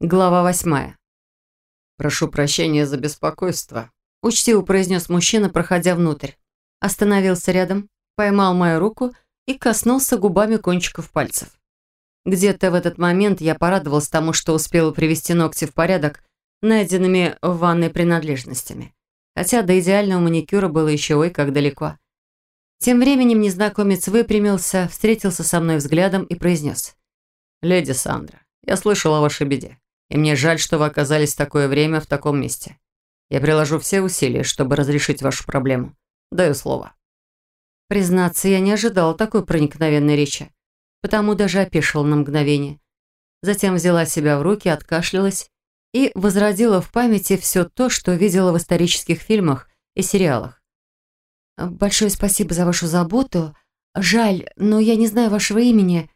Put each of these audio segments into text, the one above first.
Глава восьмая. «Прошу прощения за беспокойство», – учтиво произнес мужчина, проходя внутрь. Остановился рядом, поймал мою руку и коснулся губами кончиков пальцев. Где-то в этот момент я порадовалась тому, что успела привести ногти в порядок найденными в ванной принадлежностями. Хотя до идеального маникюра было еще ой как далеко. Тем временем незнакомец выпрямился, встретился со мной взглядом и произнес. «Леди Сандра, я слышал о вашей беде, и мне жаль, что вы оказались в такое время в таком месте. Я приложу все усилия, чтобы разрешить вашу проблему. Даю слово». Признаться, я не ожидала такой проникновенной речи потому даже опешила на мгновение. Затем взяла себя в руки, откашлялась и возродила в памяти все то, что видела в исторических фильмах и сериалах. «Большое спасибо за вашу заботу. Жаль, но я не знаю вашего имени».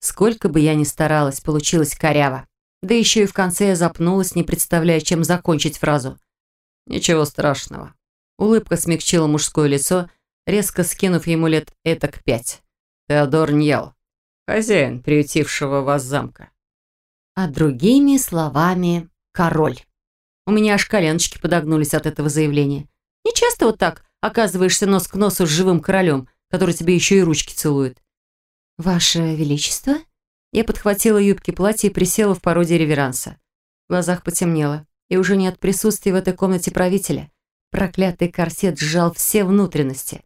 Сколько бы я ни старалась, получилось коряво. Да еще и в конце я запнулась, не представляя, чем закончить фразу. «Ничего страшного». Улыбка смягчила мужское лицо, резко скинув ему лет этак пять. «Теодор Ньял, хозяин приютившего вас замка. А другими словами, король. У меня аж коленочки подогнулись от этого заявления. Не часто вот так оказываешься нос к носу с живым королем, который тебе еще и ручки целует. «Ваше Величество?» Я подхватила юбки платья и присела в породе реверанса. В глазах потемнело. И уже не от присутствия в этой комнате правителя. Проклятый корсет сжал все внутренности.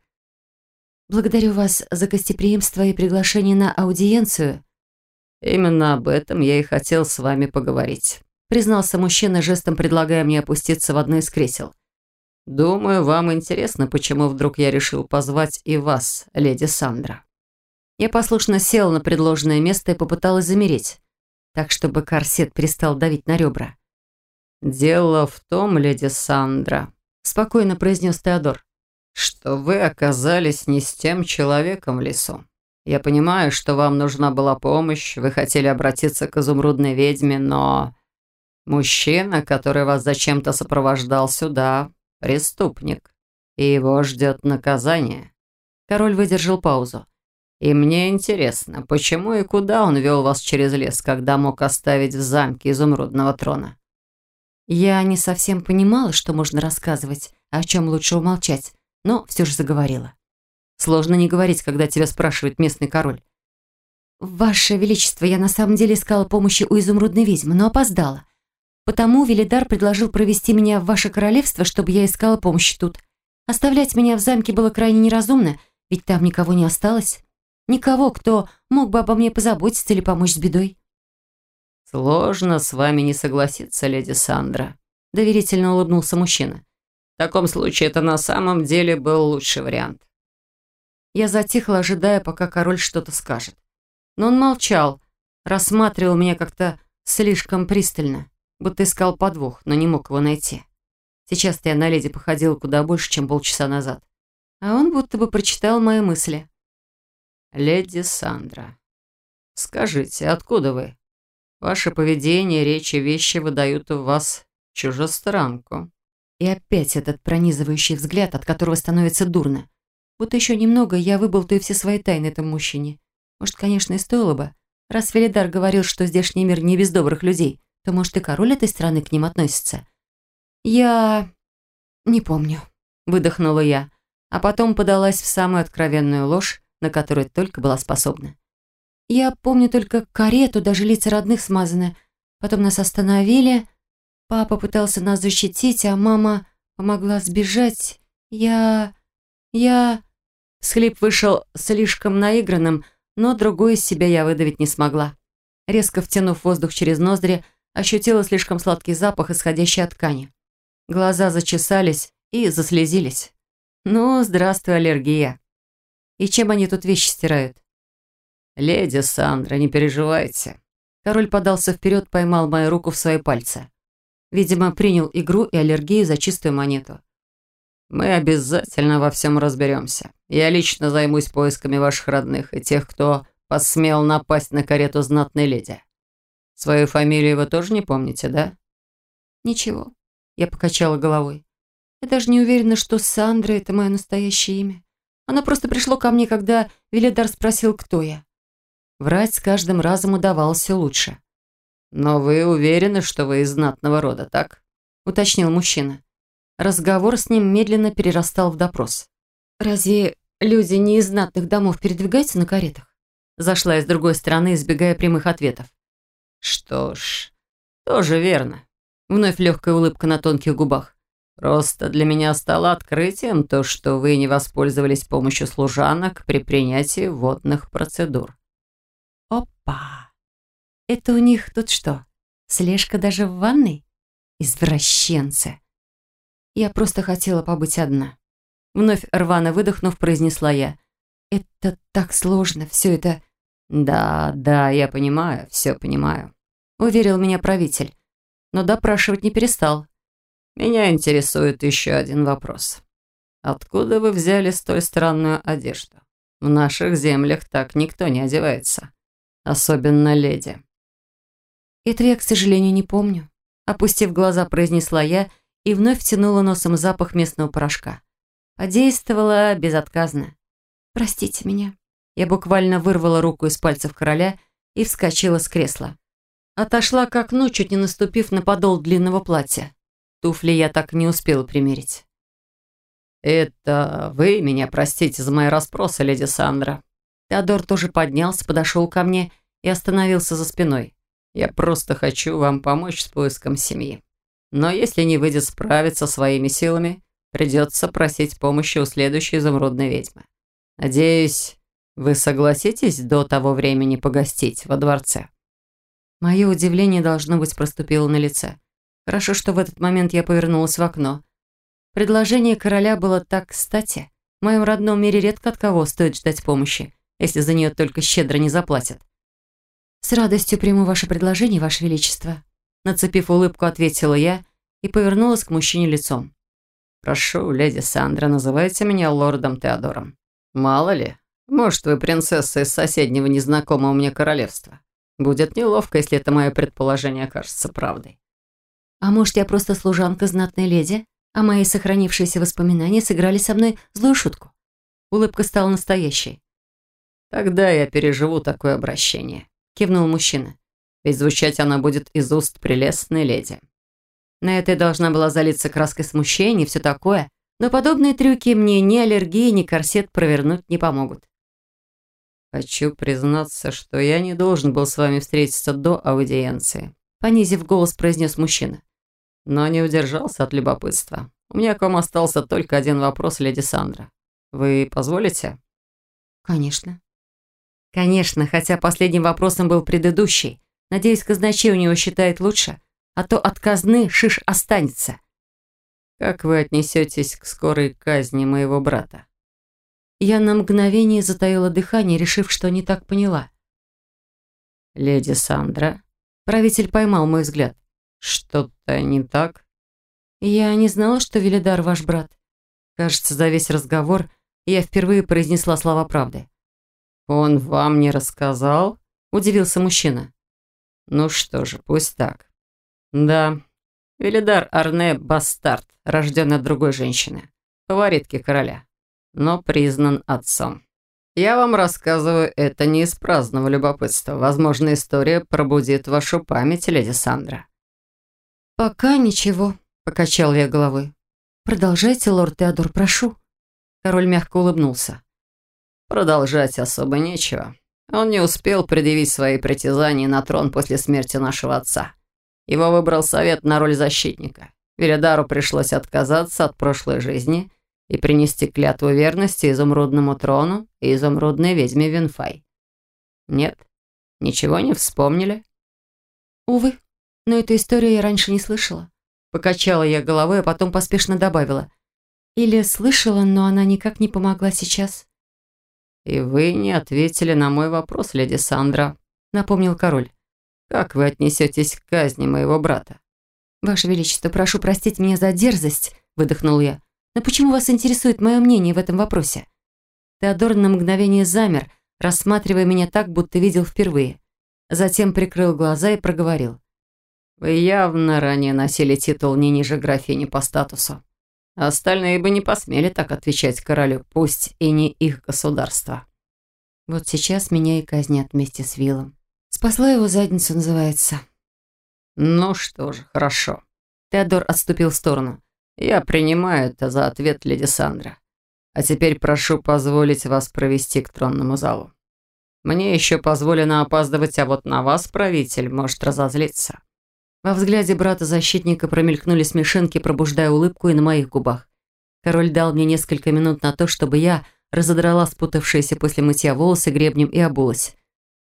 «Благодарю вас за гостеприимство и приглашение на аудиенцию». «Именно об этом я и хотел с вами поговорить», признался мужчина, жестом предлагая мне опуститься в одно из кресел. «Думаю, вам интересно, почему вдруг я решил позвать и вас, леди Сандра». Я послушно села на предложенное место и попыталась замереть, так чтобы корсет перестал давить на ребра. «Дело в том, леди Сандра», — спокойно произнес Теодор, что вы оказались не с тем человеком в лесу. Я понимаю, что вам нужна была помощь, вы хотели обратиться к изумрудной ведьме, но... Мужчина, который вас зачем-то сопровождал сюда, преступник, и его ждет наказание. Король выдержал паузу. И мне интересно, почему и куда он вел вас через лес, когда мог оставить в замке изумрудного трона? Я не совсем понимала, что можно рассказывать, а о чем лучше умолчать но все же заговорила. Сложно не говорить, когда тебя спрашивает местный король. «Ваше Величество, я на самом деле искала помощи у изумрудной ведьмы, но опоздала. Потому Велидар предложил провести меня в ваше королевство, чтобы я искала помощи тут. Оставлять меня в замке было крайне неразумно, ведь там никого не осталось. Никого, кто мог бы обо мне позаботиться или помочь с бедой». «Сложно с вами не согласиться, леди Сандра», — доверительно улыбнулся мужчина. В таком случае это на самом деле был лучший вариант. Я затихла, ожидая, пока король что-то скажет. Но он молчал, рассматривал меня как-то слишком пристально, будто искал подвох, но не мог его найти. Сейчас-то я на леди походила куда больше, чем полчаса назад. А он будто бы прочитал мои мысли. «Леди Сандра, скажите, откуда вы? Ваше поведение, речи, вещи выдают у вас чужестранку». И опять этот пронизывающий взгляд, от которого становится дурно. Будто еще немного, я выболтаю все свои тайны этому мужчине. Может, конечно, и стоило бы. Раз Велидар говорил, что здешний мир не без добрых людей, то, может, и король этой страны к ним относится. Я... не помню. Выдохнула я, а потом подалась в самую откровенную ложь, на которую только была способна. Я помню только карету, даже лица родных смазаны. Потом нас остановили... Папа пытался нас защитить, а мама помогла сбежать. Я... я...» Схлип вышел слишком наигранным, но другой из себя я выдавить не смогла. Резко втянув воздух через ноздри, ощутила слишком сладкий запах, исходящий от ткани. Глаза зачесались и заслезились. «Ну, здравствуй, аллергия. И чем они тут вещи стирают?» «Леди Сандра, не переживайте». Король подался вперед, поймал мою руку в свои пальцы. Видимо, принял игру и аллергию за чистую монету. «Мы обязательно во всем разберемся. Я лично займусь поисками ваших родных и тех, кто посмел напасть на карету знатной леди. Свою фамилию вы тоже не помните, да?» «Ничего», — я покачала головой. «Я даже не уверена, что Сандра — это мое настоящее имя. Оно просто пришло ко мне, когда Велидар спросил, кто я. Врать с каждым разом удавалось лучше. «Но вы уверены, что вы из знатного рода, так?» – уточнил мужчина. Разговор с ним медленно перерастал в допрос. «Разве люди не из знатных домов передвигаются на каретах?» Зашла я с другой стороны, избегая прямых ответов. «Что ж, тоже верно». Вновь легкая улыбка на тонких губах. «Просто для меня стало открытием то, что вы не воспользовались помощью служанок при принятии водных процедур». «Опа! Это у них тут что, слежка даже в ванной? Извращенцы!» Я просто хотела побыть одна. Вновь рвано выдохнув, произнесла я. «Это так сложно, все это...» «Да, да, я понимаю, все понимаю», — уверил меня правитель. Но допрашивать не перестал. «Меня интересует еще один вопрос. Откуда вы взяли столь странную одежду? В наших землях так никто не одевается. Особенно леди». «Этого я, к сожалению, не помню», — опустив глаза, произнесла я и вновь втянула носом запах местного порошка. Подействовала безотказно. «Простите меня». Я буквально вырвала руку из пальцев короля и вскочила с кресла. Отошла к окну, чуть не наступив на подол длинного платья. Туфли я так не успела примерить. «Это вы меня простите за мои расспросы, леди Сандра». Теодор тоже поднялся, подошел ко мне и остановился за спиной. «Я просто хочу вам помочь с поиском семьи». Но если не выйдет справиться своими силами, придется просить помощи у следующей изумрудной ведьмы. Надеюсь, вы согласитесь до того времени погостить во дворце?» Мое удивление, должно быть, проступило на лице. Хорошо, что в этот момент я повернулась в окно. Предложение короля было так кстати. В моем родном мире редко от кого стоит ждать помощи, если за нее только щедро не заплатят. «С радостью приму ваше предложение, ваше величество», Нацепив улыбку, ответила я и повернулась к мужчине лицом. «Прошу, леди Сандра, называйте меня лордом Теодором. Мало ли, может, вы принцесса из соседнего незнакомого мне королевства. Будет неловко, если это мое предположение окажется правдой». «А может, я просто служанка знатной леди, а мои сохранившиеся воспоминания сыграли со мной злую шутку?» Улыбка стала настоящей. «Тогда я переживу такое обращение», — кивнул мужчина ведь звучать она будет из уст прелестной леди. На это я должна была залиться краской смущения и все такое, но подобные трюки мне ни аллергия, ни корсет провернуть не помогут. «Хочу признаться, что я не должен был с вами встретиться до аудиенции», понизив голос, произнес мужчина. Но не удержался от любопытства. У меня к вам остался только один вопрос, леди Сандра. Вы позволите? Конечно. Конечно, хотя последним вопросом был предыдущий. Надеюсь, казначей у него считает лучше, а то от казны шиш останется. Как вы отнесетесь к скорой казни моего брата? Я на мгновение затаила дыхание, решив, что не так поняла. Леди Сандра. Правитель поймал мой взгляд. Что-то не так? Я не знала, что Велидар ваш брат. Кажется, за весь разговор я впервые произнесла слова правды. «Он вам не рассказал?» – удивился мужчина. Ну что же, пусть так. Да, Велидар Арне – бастард, рожден от другой женщины, фаворитки короля, но признан отцом. Я вам рассказываю это не из праздного любопытства. Возможно, история пробудит вашу память, леди Сандра. «Пока ничего», – покачал я головой. «Продолжайте, лорд Теодор, прошу». Король мягко улыбнулся. «Продолжать особо нечего. Он не успел предъявить свои притязания на трон после смерти нашего отца. Его выбрал совет на роль защитника. Веридару пришлось отказаться от прошлой жизни и принести клятву верности изумрудному трону и изумрудной ведьме Винфай. Нет, ничего не вспомнили? Увы, но эту историю я раньше не слышала. Покачала я головой, а потом поспешно добавила. Или слышала, но она никак не помогла сейчас. «И вы не ответили на мой вопрос, леди Сандра», — напомнил король. «Как вы отнесетесь к казни моего брата?» «Ваше Величество, прошу простить меня за дерзость», — выдохнул я. «Но почему вас интересует мое мнение в этом вопросе?» Теодор на мгновение замер, рассматривая меня так, будто видел впервые. Затем прикрыл глаза и проговорил. «Вы явно ранее носили титул не ниже графини по статусу. Остальные бы не посмели так отвечать королю, пусть и не их государство. Вот сейчас меня и казнят вместе с Виллом. Спасла его задницу, называется. «Ну что же, хорошо». Теодор отступил в сторону. «Я принимаю это за ответ, леди Сандра. А теперь прошу позволить вас провести к тронному залу. Мне еще позволено опаздывать, а вот на вас правитель может разозлиться». Во взгляде брата-защитника промелькнули смешинки, пробуждая улыбку и на моих губах. Король дал мне несколько минут на то, чтобы я разодрала спутавшиеся после мытья волосы гребнем и обулась.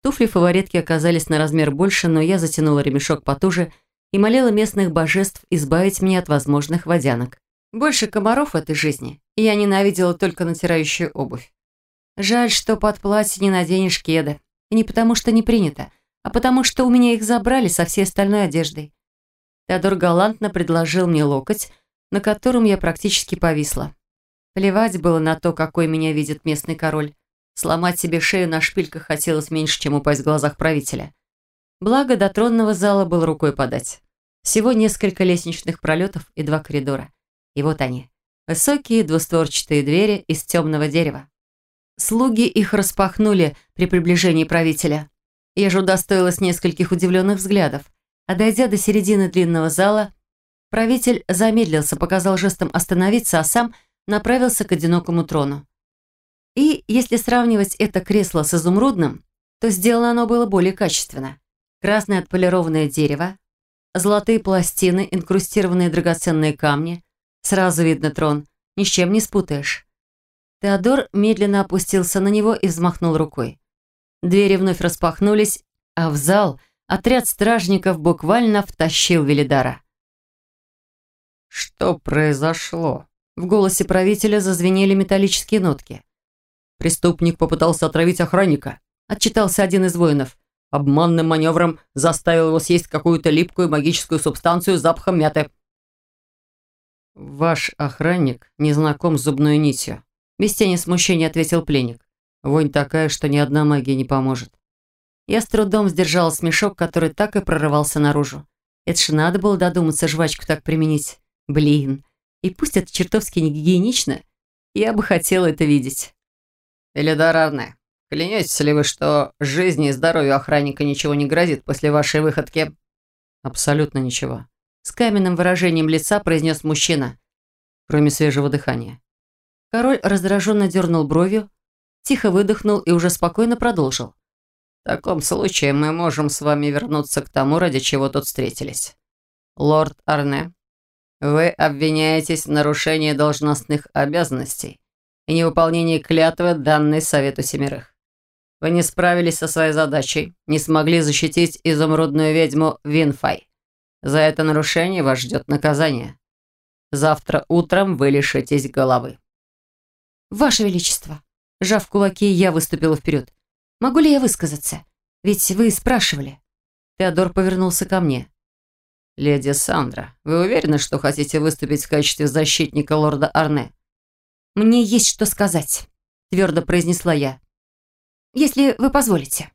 Туфли фаворитки оказались на размер больше, но я затянула ремешок потуже и молила местных божеств избавить меня от возможных водянок. Больше комаров в этой жизни, и я ненавидела только натирающую обувь. Жаль, что под платье не наденешь кеды. И не потому, что не принято, а потому что у меня их забрали со всей остальной одеждой. Теодор галантно предложил мне локоть, на котором я практически повисла. Плевать было на то, какой меня видит местный король. Сломать себе шею на шпильках хотелось меньше, чем упасть в глазах правителя. Благо, до тронного зала был рукой подать. Всего несколько лестничных пролетов и два коридора. И вот они. Высокие двустворчатые двери из темного дерева. Слуги их распахнули при приближении правителя. Я же удостоилась нескольких удивленных взглядов. А дойдя до середины длинного зала, правитель замедлился, показал жестом остановиться, а сам направился к одинокому трону. И если сравнивать это кресло с изумрудным, то сделано оно было более качественно. Красное отполированное дерево, золотые пластины, инкрустированные драгоценные камни. Сразу видно трон, ни с чем не спутаешь. Теодор медленно опустился на него и взмахнул рукой. Двери вновь распахнулись, а в зал отряд стражников буквально втащил Велидара. «Что произошло?» В голосе правителя зазвенели металлические нотки. Преступник попытался отравить охранника. Отчитался один из воинов. Обманным маневром заставил его съесть какую-то липкую магическую субстанцию с запахом мяты. «Ваш охранник не знаком с зубной нитью», без тени смущения ответил пленник. Вонь такая, что ни одна магия не поможет. Я с трудом сдержала смешок, который так и прорывался наружу. Это ж надо было додуматься жвачку так применить. Блин. И пусть это чертовски не гигиенично, я бы хотела это видеть. Элидар Арне, клянетесь ли вы, что жизни и здоровью охранника ничего не грозит после вашей выходки? Абсолютно ничего. С каменным выражением лица произнес мужчина, кроме свежего дыхания. Король раздраженно дернул бровью, тихо выдохнул и уже спокойно продолжил. «В таком случае мы можем с вами вернуться к тому, ради чего тут встретились. Лорд Арне, вы обвиняетесь в нарушении должностных обязанностей и невыполнении клятвы, данной Совету Семерых. Вы не справились со своей задачей, не смогли защитить изумрудную ведьму Винфай. За это нарушение вас ждет наказание. Завтра утром вы лишитесь головы». «Ваше Величество!» Жав кулаки, я выступила вперед. «Могу ли я высказаться? Ведь вы спрашивали». Теодор повернулся ко мне. «Леди Сандра, вы уверены, что хотите выступить в качестве защитника лорда Арне?» «Мне есть что сказать», — твердо произнесла я. «Если вы позволите».